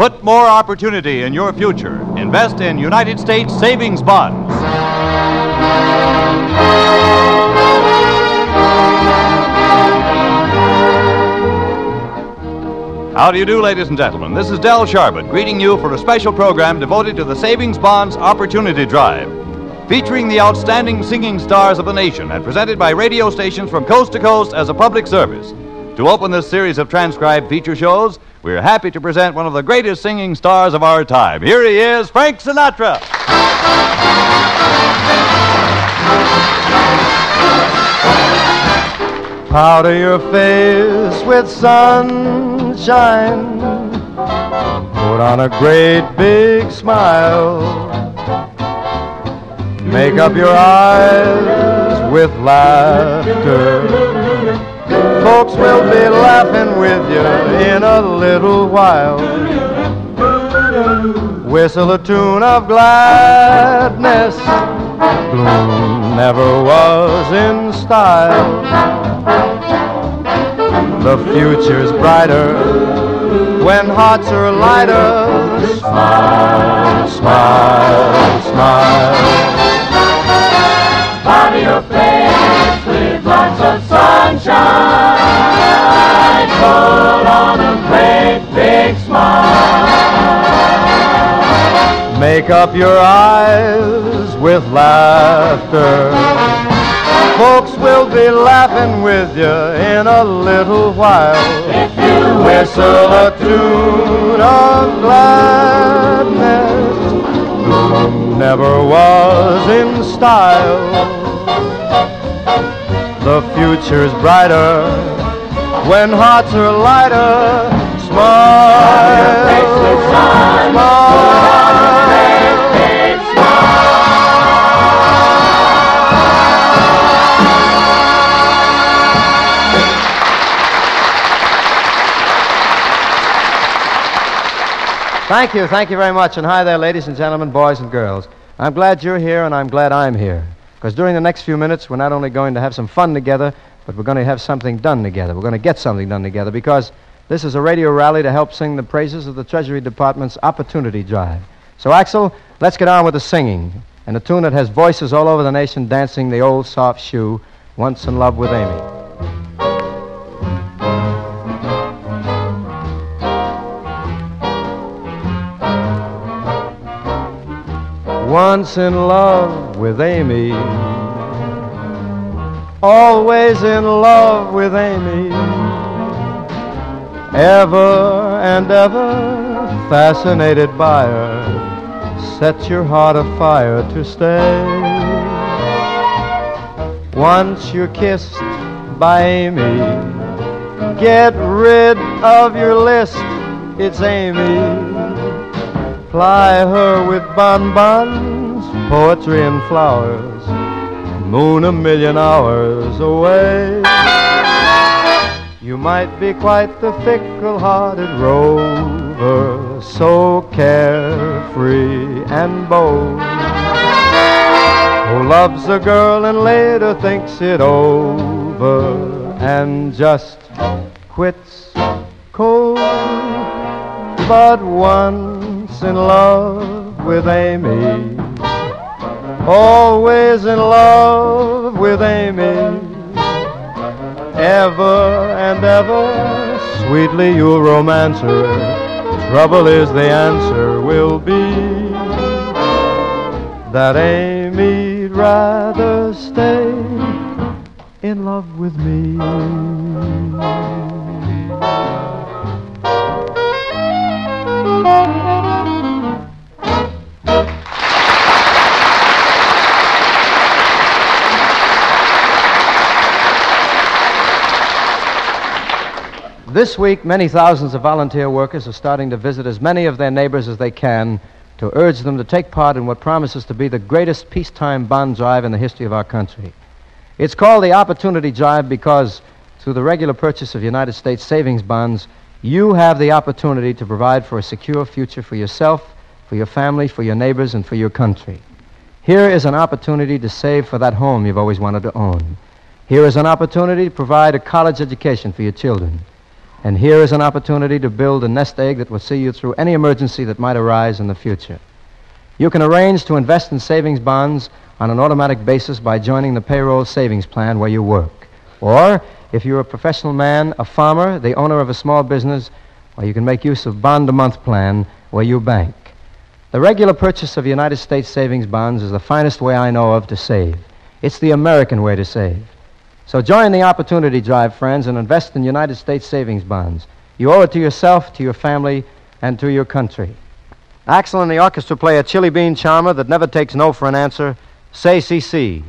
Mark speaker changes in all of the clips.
Speaker 1: Put more opportunity in your future. Invest in United States savings bonds. How do you do, ladies and gentlemen? This is Del Sharbutt greeting you for a special program devoted to the Savings Bonds Opportunity Drive, featuring the outstanding singing stars of the nation and presented by radio stations from coast to coast as a public service. To open this series of transcribed feature shows, we're happy to present one of the greatest singing stars of our time. Here he is, Frank Sinatra.
Speaker 2: Powder your face with sunshine. Put on a great big smile. Make up your eyes with laughter. Folks will be laughing with you in a little while. Whistle a tune of gladness. Gloom never was in style. The future's brighter when hearts are lighter. Smile, smile, smile.
Speaker 3: Powder your face lots of sunshine. Put on a great big smile.
Speaker 2: Make up your eyes with laughter. Folks will be laughing with you in a little while.
Speaker 3: If you
Speaker 2: Whistle a tune of gladness. Never was in style. The future's brighter when hearts are lighter. Smile, smile. Thank you, thank you very much. And hi there, ladies and gentlemen, boys and girls. I'm glad you're here, and I'm glad I'm here. Because during the next few minutes, we're not only going to have some fun together, but we're going to have something done together. We're going to get something done together because this is a radio rally to help sing the praises of the Treasury Department's Opportunity Drive. So, Axel, let's get on with the singing. And a tune that has voices all over the nation dancing the old soft shoe, Once in Love with Amy. Once in love with Amy. Always in love with Amy. Ever and ever fascinated by her. Set your heart afire to stay. Once you're kissed by Amy, get rid of your list. It's Amy. Ply her with bonbons, poetry and flowers, moon a million hours away. You might be quite the fickle-hearted rover, so carefree and bold. Who loves a girl and later thinks it over and just quits cold. But in love with Amy, always in love with Amy ever and ever. Sweetly you'll romance her. Trouble is the answer will be that Amy'd rather stay in love with me. This week, many thousands of volunteer workers are starting to visit as many of their neighbors as they can to urge them to take part in what promises to be the greatest peacetime bond drive in the history of our country. It's called the Opportunity Drive because through the regular purchase of United States savings bonds, you have the opportunity to provide for a secure future for yourself, for your family, for your neighbors, and for your country. Here is an opportunity to save for that home you've always wanted to own. Here is an opportunity to provide a college education for your children. And here is an opportunity to build a nest egg that will see you through any emergency that might arise in the future. You can arrange to invest in savings bonds on an automatic basis by joining the payroll savings plan where you work. Or, if you're a professional man, a farmer, the owner of a small business, well, you can make use of bond a month plan where you bank. The regular purchase of United States savings bonds is the finest way I know of to save. It's the American way to save. So join the opportunity drive, friends, and invest in United States savings bonds. You owe it to yourself, to your family, and to your country. Axel and the orchestra play a chili bean charmer that never takes no for an answer. Say Si Si.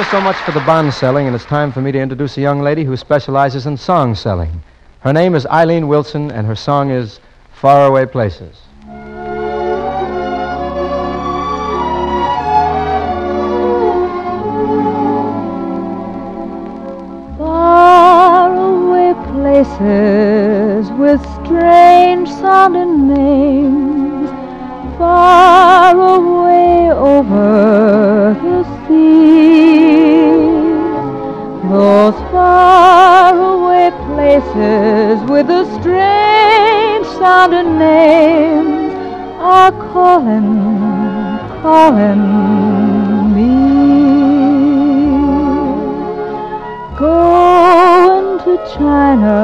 Speaker 2: Well, so much for the bond selling, and it's time for me to introduce a young lady who specializes in song selling. Her name is Eileen Wilson, and her song is Faraway Places.
Speaker 4: Faraway places with strange sounding names, far away over Those faraway places with the strange sounding names are calling, calling me. Going to China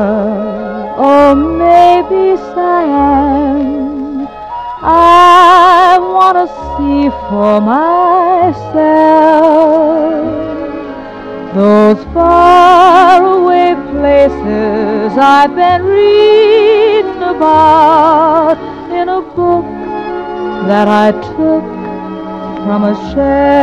Speaker 4: or maybe Siam. I want to see for myself those faraway places I've been reading about in a book that I took from a shelf.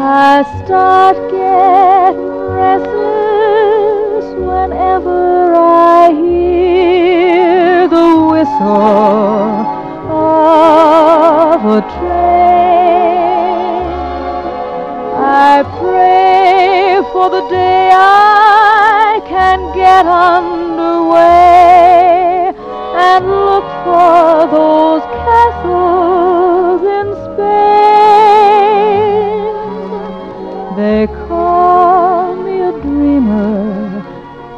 Speaker 4: I start getting restless whenever I hear the whistle get underway and look for those castles in Spain. They call me a dreamer.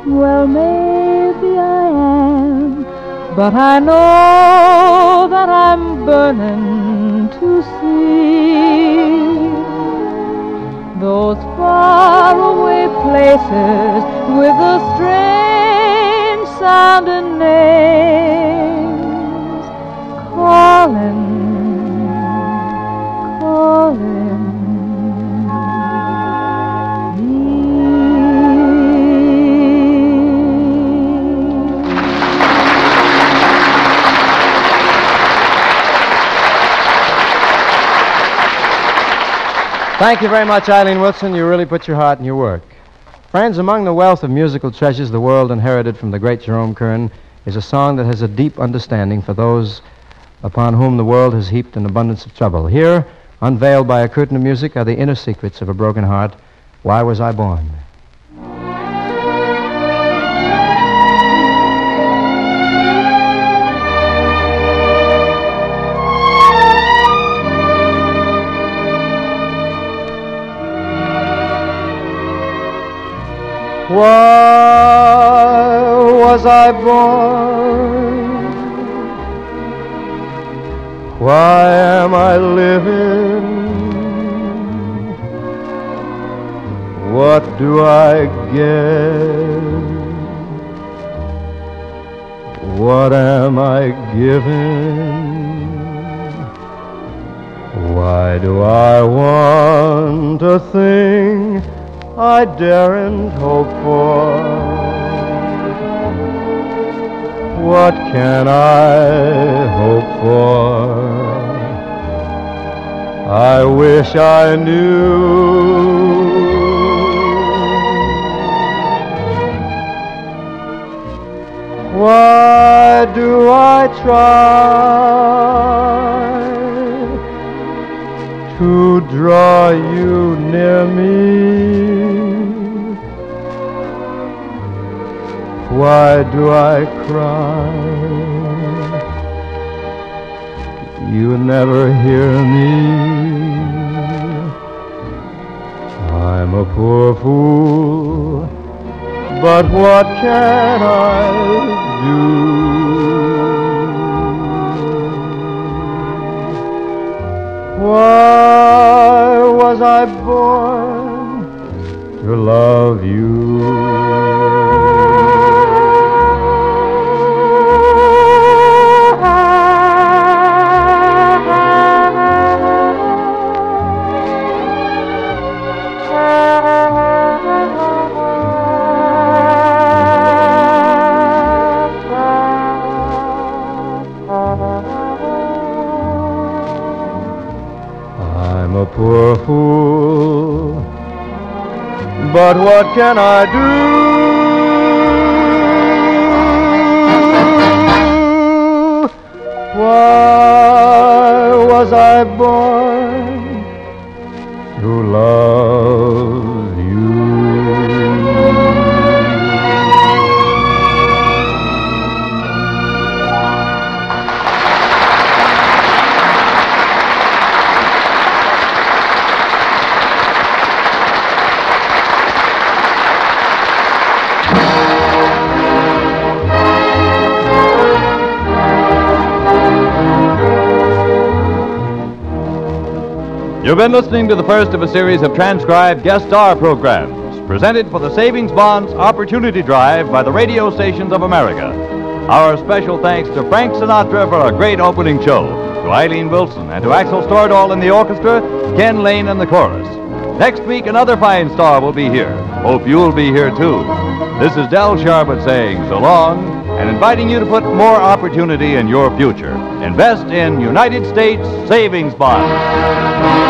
Speaker 4: Well, maybe I am, but I know that I'm burning to see those faraway places with the strange sounding names calling, calling
Speaker 2: Thank you very much, Eileen Wilson. You really put your heart in your work. Friends, among the wealth of musical treasures the world inherited from the great Jerome Kern is a song that has a deep understanding for those upon whom the world has heaped an abundance of trouble. Here, Unveiled by a curtain of music are the inner secrets of a broken heart. Why was I born? Why was I born? Why am I living? What do I get? What am I given? Why do I want a thing I daren't hope for? What can I hope for? I wish I knew. Why do I try to draw you near me? Why do I cry? You never hear me. I'm a poor fool, but what can I do? Why was I born to love I'm poor fool, but what can I do? Why was I born to love
Speaker 1: been listening to the first of a series of transcribed guest star programs presented for the Savings Bonds Opportunity Drive by the radio stations of America. Our special thanks to Frank Sinatra for a great opening show, to Eileen Wilson, and to Axel Stordahl in the orchestra, Ken Lane in the chorus. Next week, another fine star will be here. Hope you'll be here too. This is Del Sharbutt saying so long and inviting you to put more opportunity in your future. Invest in United States savings bonds.